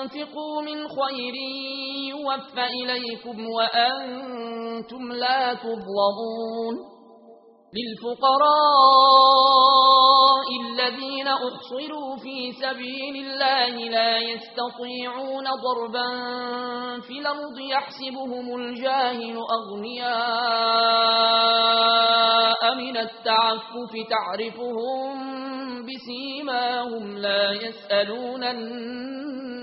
تنفقوا من خير يُوَفَّ إليكم وأنتم لا تظلمون للفقراء الذين أُحْصِرُوا في سبيل الله لا يستطيعون ضربا في الأرض يحسبهم الجاهل أغنياء من التعفف تعرفهم بسيماهم لا يسألون الناس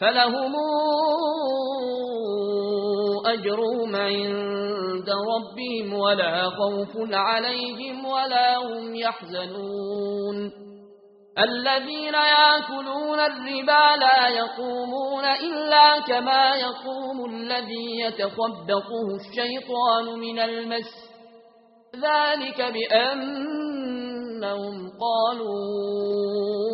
فلهم أجرهم عند ربهم ولا خوف عليهم ولا هم يحزنون. الذين يأكلون الربا لا يقومون إلا كما يقوم الذي يتخبقه الشيطان من المس. ذلك بأنهم قالون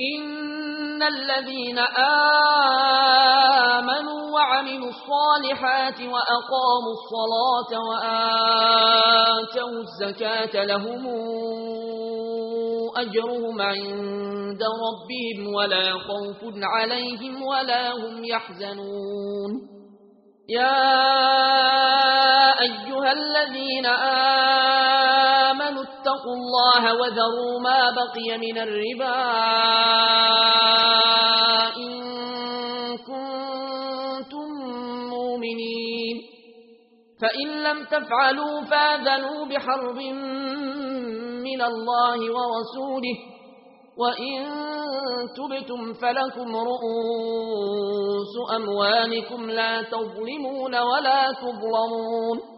ان الذين امنوا وعملوا الصالحات واقاموا الصلاه واتوا الزكاه لهم اجرهم عند ربهم ولا خوف عليهم ولا هم يحزنون يا ايها الذين امنوا واتقوا الله وذروا ما بقي من الربا إن كنتم مؤمنين. فإن لم تفعلوا فاذنوا بحرب من الله ورسوله وإن تبتم فلكم رؤوس أموالكم لا تظلمون ولا تظلمون.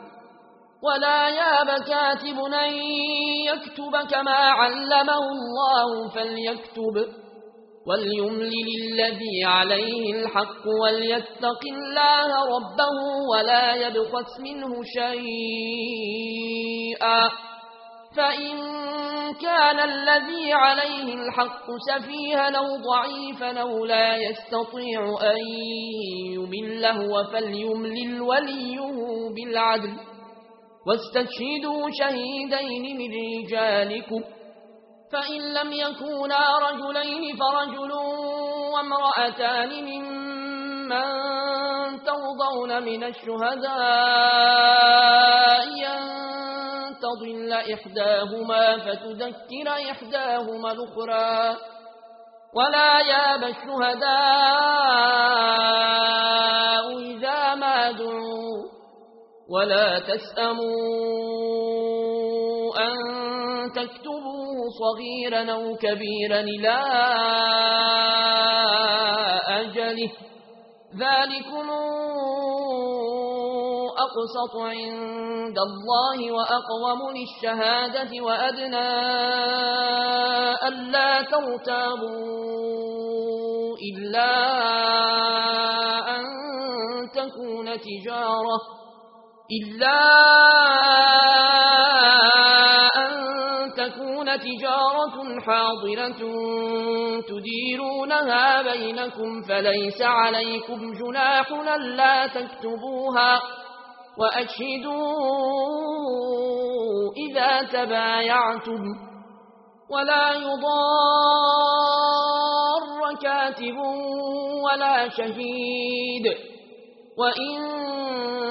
ولا ياب كاتب أن يكتب كما علمه الله فليكتب وليملل الذي عليه الحق وليتق الله ربه ولا يبخس منه شيئا فإن كان الذي عليه الحق سفيها لو ضعيفا لو لا يستطيع أن يمله فليملل وليه بالعدل واستشهدوا شهيدين من رجالكم. فإن لم يكونا رجلين فرجل وامرأتان ممن ترضون من الشهداء أن تضل إحداهما فتذكر إحداهما الأخرى. ولا ياب الشهداء ولا تسأموا أن تكتبوا صغيرا أو كبيرا إلى أجله. ذلكم أقسط عند الله وأقوم للشهادة وأدنى ألا ترتابوا إلا أن تكون تجارة. إلا أن تكون تجارة حاضرة تديرونها بينكم فليس عليكم جناح لا تكتبوها وأشهدوا إذا تبايعتم ولا يضار كاتب ولا شهيد وإن